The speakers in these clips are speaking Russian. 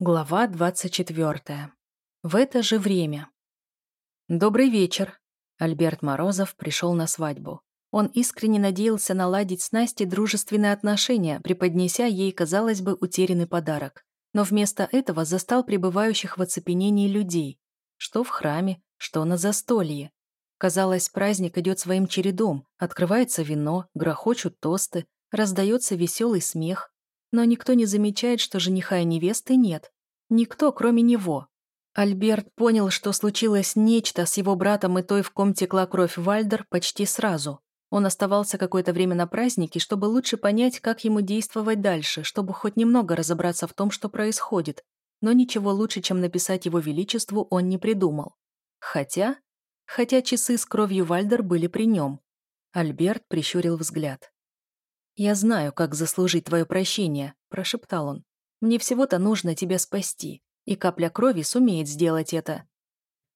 Глава 24. В это же время. Добрый вечер. Альберт Морозов пришел на свадьбу. Он искренне надеялся наладить с Настей дружественные отношения, преподнеся ей, казалось бы, утерянный подарок. Но вместо этого застал пребывающих в оцепенении людей. Что в храме, что на застолье. Казалось, праздник идет своим чередом. Открывается вино, грохочут тосты, раздается веселый смех, но никто не замечает, что жениха и невесты нет. Никто, кроме него. Альберт понял, что случилось нечто с его братом и той, в ком текла кровь Вальдер, почти сразу. Он оставался какое-то время на празднике, чтобы лучше понять, как ему действовать дальше, чтобы хоть немного разобраться в том, что происходит. Но ничего лучше, чем написать его величеству, он не придумал. Хотя... Хотя часы с кровью Вальдер были при нем. Альберт прищурил взгляд. «Я знаю, как заслужить твое прощение», – прошептал он. «Мне всего-то нужно тебя спасти, и капля крови сумеет сделать это».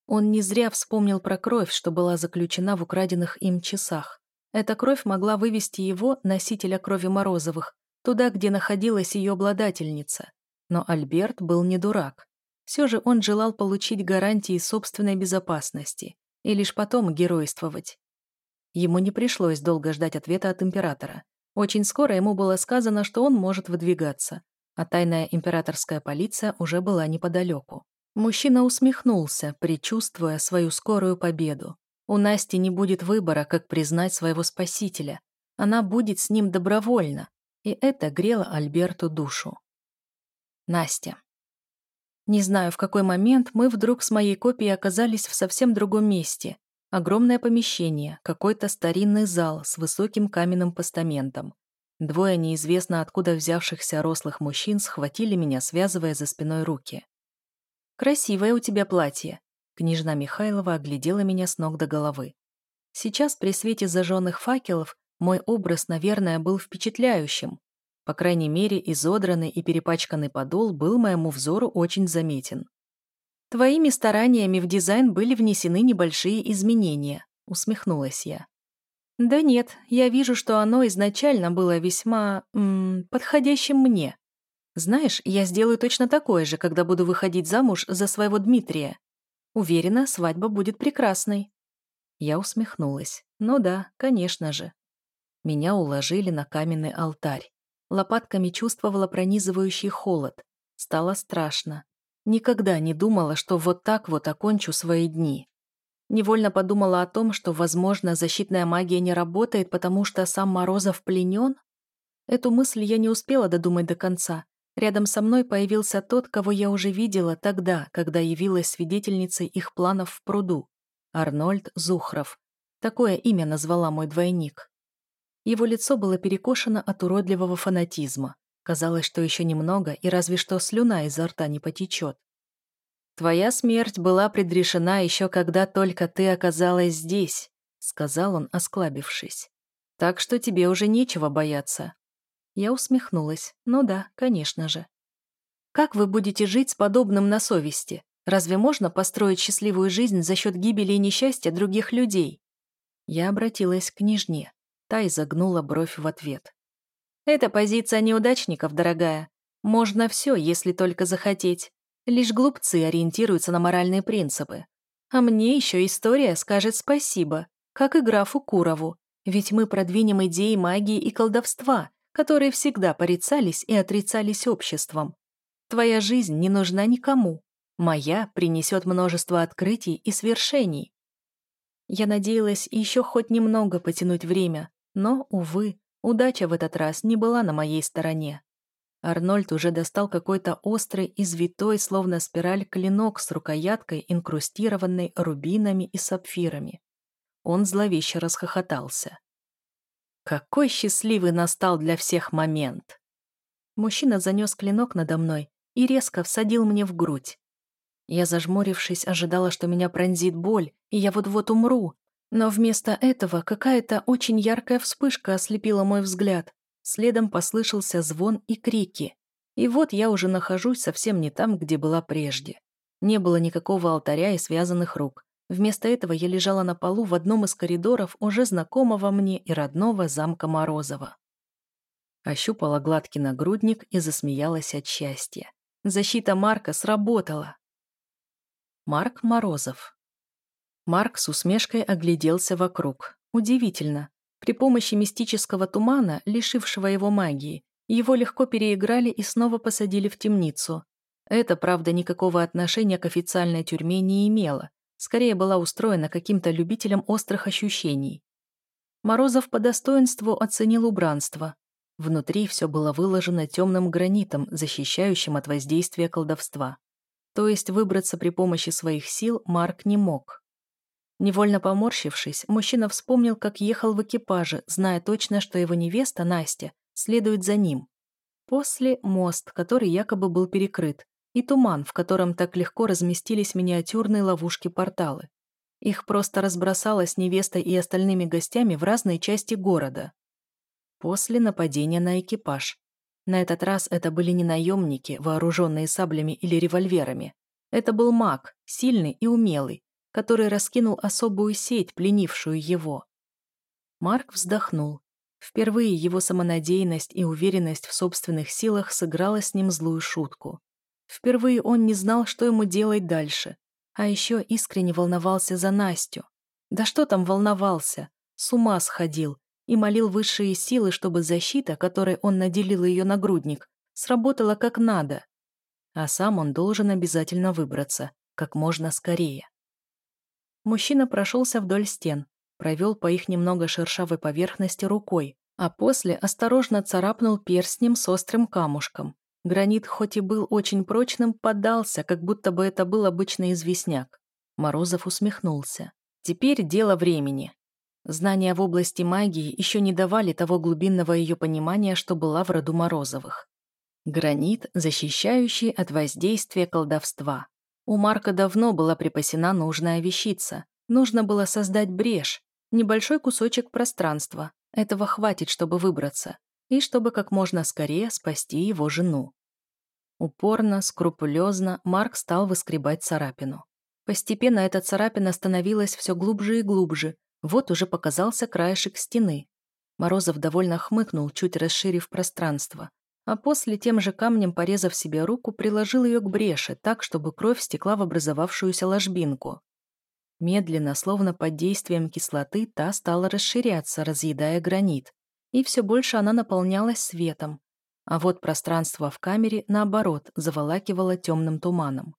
Он не зря вспомнил про кровь, что была заключена в украденных им часах. Эта кровь могла вывести его, носителя крови Морозовых, туда, где находилась ее обладательница. Но Альберт был не дурак. Все же он желал получить гарантии собственной безопасности и лишь потом геройствовать. Ему не пришлось долго ждать ответа от императора. Очень скоро ему было сказано, что он может выдвигаться, а тайная императорская полиция уже была неподалеку. Мужчина усмехнулся, предчувствуя свою скорую победу. У Насти не будет выбора, как признать своего спасителя. Она будет с ним добровольно, и это грело Альберту душу. Настя. Не знаю, в какой момент мы вдруг с моей копией оказались в совсем другом месте, Огромное помещение, какой-то старинный зал с высоким каменным постаментом. Двое неизвестно откуда взявшихся рослых мужчин схватили меня, связывая за спиной руки. «Красивое у тебя платье», — княжна Михайлова оглядела меня с ног до головы. Сейчас при свете зажженных факелов мой образ, наверное, был впечатляющим. По крайней мере, изодранный и перепачканный подол был моему взору очень заметен. «Твоими стараниями в дизайн были внесены небольшие изменения», — усмехнулась я. «Да нет, я вижу, что оно изначально было весьма... М, подходящим мне. Знаешь, я сделаю точно такое же, когда буду выходить замуж за своего Дмитрия. Уверена, свадьба будет прекрасной». Я усмехнулась. «Ну да, конечно же». Меня уложили на каменный алтарь. Лопатками чувствовала пронизывающий холод. Стало страшно. Никогда не думала, что вот так вот окончу свои дни. Невольно подумала о том, что, возможно, защитная магия не работает, потому что сам Морозов пленен. Эту мысль я не успела додумать до конца. Рядом со мной появился тот, кого я уже видела тогда, когда явилась свидетельницей их планов в пруду. Арнольд Зухров. Такое имя назвала мой двойник. Его лицо было перекошено от уродливого фанатизма. Казалось, что еще немного, и разве что слюна изо рта не потечет. «Твоя смерть была предрешена еще когда только ты оказалась здесь», сказал он, осклабившись. «Так что тебе уже нечего бояться». Я усмехнулась. «Ну да, конечно же». «Как вы будете жить с подобным на совести? Разве можно построить счастливую жизнь за счет гибели и несчастья других людей?» Я обратилась к княжне. Та изогнула бровь в ответ. Это позиция неудачников, дорогая. Можно все, если только захотеть. Лишь глупцы ориентируются на моральные принципы. А мне еще история скажет спасибо, как и графу Курову, ведь мы продвинем идеи магии и колдовства, которые всегда порицались и отрицались обществом. Твоя жизнь не нужна никому. Моя принесет множество открытий и свершений. Я надеялась еще хоть немного потянуть время, но, увы, Удача в этот раз не была на моей стороне. Арнольд уже достал какой-то острый, извитой, словно спираль, клинок с рукояткой, инкрустированной рубинами и сапфирами. Он зловеще расхохотался. Какой счастливый настал для всех момент! Мужчина занес клинок надо мной и резко всадил мне в грудь. Я, зажмурившись, ожидала, что меня пронзит боль, и я вот-вот умру, но вместо этого какая-то очень яркая вспышка ослепила мой взгляд. Следом послышался звон и крики. И вот я уже нахожусь совсем не там, где была прежде. Не было никакого алтаря и связанных рук. Вместо этого я лежала на полу в одном из коридоров уже знакомого мне и родного замка Морозова. Ощупала гладкий нагрудник и засмеялась от счастья. Защита Марка сработала. Марк Морозов. Марк с усмешкой огляделся вокруг. Удивительно. При помощи мистического тумана, лишившего его магии, его легко переиграли и снова посадили в темницу. Это, правда, никакого отношения к официальной тюрьме не имело. Скорее была устроена каким-то любителем острых ощущений. Морозов по достоинству оценил убранство. Внутри все было выложено темным гранитом, защищающим от воздействия колдовства. То есть выбраться при помощи своих сил Марк не мог. Невольно поморщившись, мужчина вспомнил, как ехал в экипаже, зная точно, что его невеста, Настя, следует за ним. После мост, который якобы был перекрыт, и туман, в котором так легко разместились миниатюрные ловушки-порталы. Их просто разбросало с невестой и остальными гостями в разные части города. После нападения на экипаж. На этот раз это были не наемники, вооруженные саблями или револьверами. Это был маг, сильный и умелый, который раскинул особую сеть, пленившую его. Марк вздохнул. Впервые его самонадеянность и уверенность в собственных силах сыграла с ним злую шутку. Впервые он не знал, что ему делать дальше. А еще искренне волновался за Настю. Да что там волновался? С ума сходил и молил высшие силы, чтобы защита, которой он наделил ее нагрудник, сработала как надо. А сам он должен обязательно выбраться, как можно скорее. Мужчина прошелся вдоль стен, провел по их немного шершавой поверхности рукой, а после осторожно царапнул перстнем с острым камушком. Гранит, хоть и был очень прочным, поддался, как будто бы это был обычный известняк. Морозов усмехнулся. Теперь дело времени. Знания в области магии еще не давали того глубинного ее понимания, что была в роду Морозовых. Гранит, защищающий от воздействия колдовства. У Марка давно была припасена нужная вещица. Нужно было создать брешь, небольшой кусочек пространства. Этого хватит, чтобы выбраться и чтобы как можно скорее спасти его жену. Упорно, скрупулезно Марк стал выскребать царапину. Постепенно эта царапина становилась все глубже и глубже, вот уже показался краешек стены. Морозов довольно хмыкнул, чуть расширив пространство, а после тем же камнем, порезав себе руку, приложил ее к бреши так, чтобы кровь стекла в образовавшуюся ложбинку. Медленно, словно под действием кислоты, та стала расширяться, разъедая гранит и все больше она наполнялась светом, а вот пространство в камере, наоборот, заволакивало темным туманом.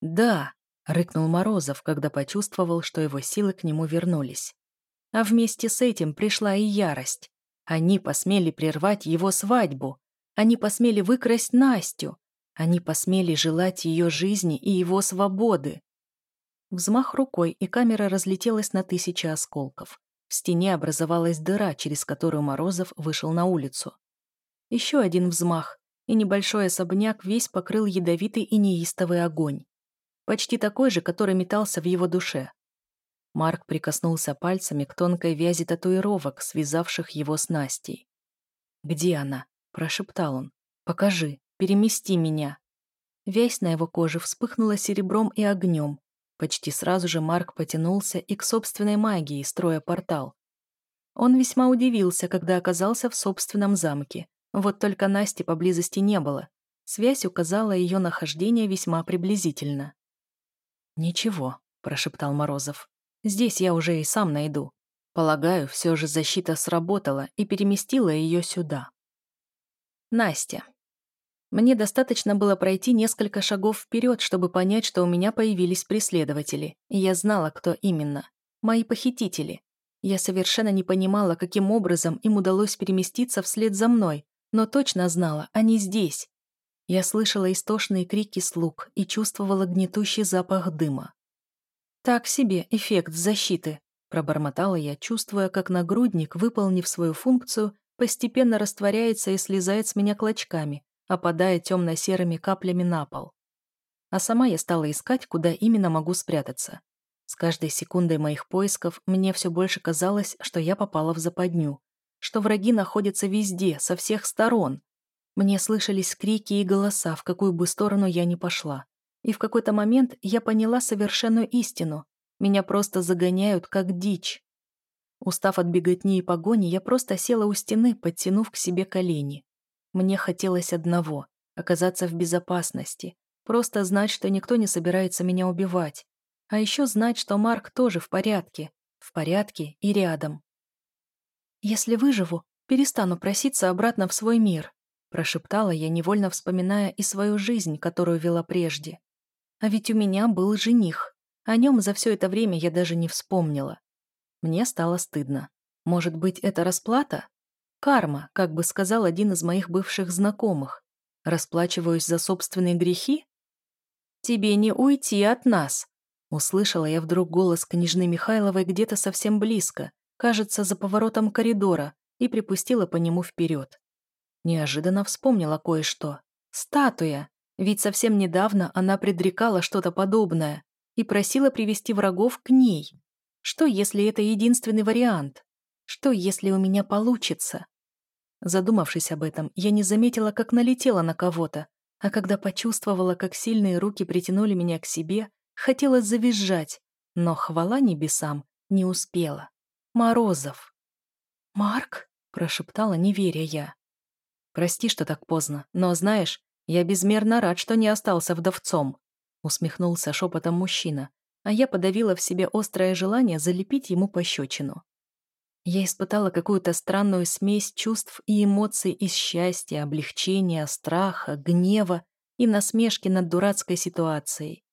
«Да!» — рыкнул Морозов, когда почувствовал, что его силы к нему вернулись. А вместе с этим пришла и ярость. Они посмели прервать его свадьбу. Они посмели выкрасть Настю. Они посмели желать ее жизни и его свободы. Взмах рукой, и камера разлетелась на тысячи осколков. В стене образовалась дыра, через которую Морозов вышел на улицу. Еще один взмах, и небольшой особняк весь покрыл ядовитый и неистовый огонь. Почти такой же, который метался в его душе. Марк прикоснулся пальцами к тонкой вязи татуировок, связавших его с Настей. «Где она?» – прошептал он. «Покажи, перемести меня». Вязь на его коже вспыхнула серебром и огнем, Почти сразу же Марк потянулся и к собственной магии, строя портал. Он весьма удивился, когда оказался в собственном замке. Вот только Насти поблизости не было. Связь указала ее нахождение весьма приблизительно. «Ничего», – прошептал Морозов. «Здесь я уже и сам найду. Полагаю, все же защита сработала и переместила ее сюда». Настя. Мне достаточно было пройти несколько шагов вперед, чтобы понять, что у меня появились преследователи, и я знала, кто именно. Мои похитители. Я совершенно не понимала, каким образом им удалось переместиться вслед за мной, но точно знала, они здесь. Я слышала истошные крики слуг и чувствовала гнетущий запах дыма. «Так себе эффект защиты», – пробормотала я, чувствуя, как нагрудник, выполнив свою функцию, постепенно растворяется и слезает с меня клочками, опадая темно-серыми каплями на пол. А сама я стала искать, куда именно могу спрятаться. С каждой секундой моих поисков мне все больше казалось, что я попала в западню, что враги находятся везде, со всех сторон. Мне слышались крики и голоса, в какую бы сторону я ни пошла. И в какой-то момент я поняла совершенную истину. Меня просто загоняют, как дичь. Устав от беготни и погони, я просто села у стены, подтянув к себе колени. Мне хотелось одного — оказаться в безопасности, просто знать, что никто не собирается меня убивать. А еще знать, что Марк тоже в порядке, в порядке и рядом. «Если выживу, перестану проситься обратно в свой мир», прошептала я, невольно вспоминая и свою жизнь, которую вела прежде. А ведь у меня был жених. О нем за все это время я даже не вспомнила. Мне стало стыдно. Может быть, это расплата? Карма, как бы сказал один из моих бывших знакомых. Расплачиваюсь за собственные грехи? «Тебе не уйти от нас!» Услышала я вдруг голос княжны Михайловой где-то совсем близко, кажется, за поворотом коридора, и припустила по нему вперед. Неожиданно вспомнила кое-что. Статуя! Ведь совсем недавно она предрекала что-то подобное и просила привести врагов к ней. Что, если это единственный вариант? Что, если у меня получится? Задумавшись об этом, я не заметила, как налетела на кого-то, а когда почувствовала, как сильные руки притянули меня к себе, хотела завизжать, но хвала небесам не успела. Морозов. «Марк?» – прошептала, не веря я. «Прости, что так поздно, но, знаешь, я безмерно рад, что не остался вдовцом», – усмехнулся шепотом мужчина, а я подавила в себе острое желание залепить ему пощечину. Я испытала какую-то странную смесь чувств и эмоций из счастья, облегчения, страха, гнева и насмешки над дурацкой ситуацией.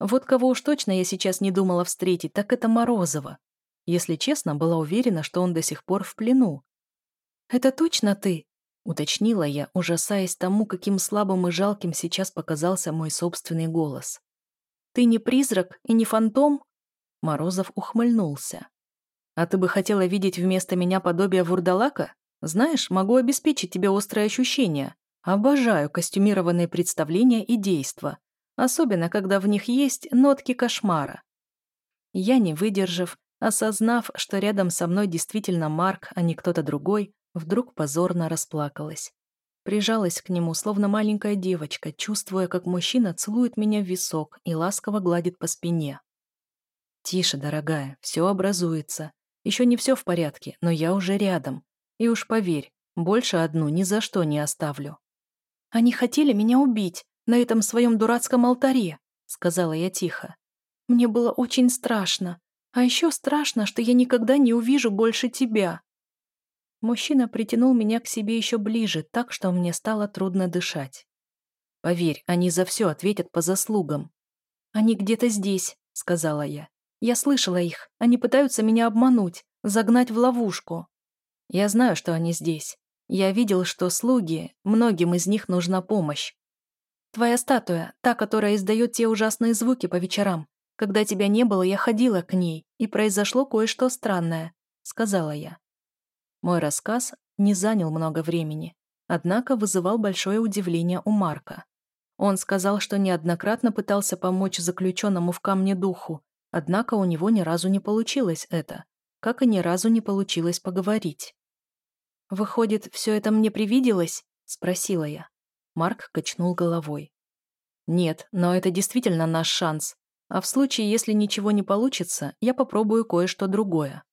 Вот кого уж точно я сейчас не думала встретить, так это Морозова. Если честно, была уверена, что он до сих пор в плену. «Это точно ты?» — уточнила я, ужасаясь тому, каким слабым и жалким сейчас показался мой собственный голос. «Ты не призрак и не фантом?» Морозов ухмыльнулся. А ты бы хотела видеть вместо меня подобие вурдалака? Знаешь, могу обеспечить тебе острые ощущения. Обожаю костюмированные представления и действа. Особенно, когда в них есть нотки кошмара. Я, не выдержав, осознав, что рядом со мной действительно Марк, а не кто-то другой, вдруг позорно расплакалась. Прижалась к нему, словно маленькая девочка, чувствуя, как мужчина целует меня в висок и ласково гладит по спине. «Тише, дорогая, все образуется. Еще не все в порядке, но я уже рядом. И уж поверь, больше одну ни за что не оставлю. Они хотели меня убить на этом своем дурацком алтаре, сказала я тихо. Мне было очень страшно. А еще страшно, что я никогда не увижу больше тебя. Мужчина притянул меня к себе еще ближе, так что мне стало трудно дышать. Поверь, они за все ответят по заслугам. Они где-то здесь, сказала я. Я слышала их. Они пытаются меня обмануть, загнать в ловушку. Я знаю, что они здесь. Я видел, что слуги, многим из них нужна помощь. Твоя статуя, та, которая издает те ужасные звуки по вечерам. Когда тебя не было, я ходила к ней, и произошло кое-что странное», — сказала я. Мой рассказ не занял много времени, однако вызывал большое удивление у Марка. Он сказал, что неоднократно пытался помочь заключенному в камне духу, Однако у него ни разу не получилось это, как и ни разу не получилось поговорить. «Выходит, все это мне привиделось?» – спросила я. Марк качнул головой. «Нет, но это действительно наш шанс. А в случае, если ничего не получится, я попробую кое-что другое».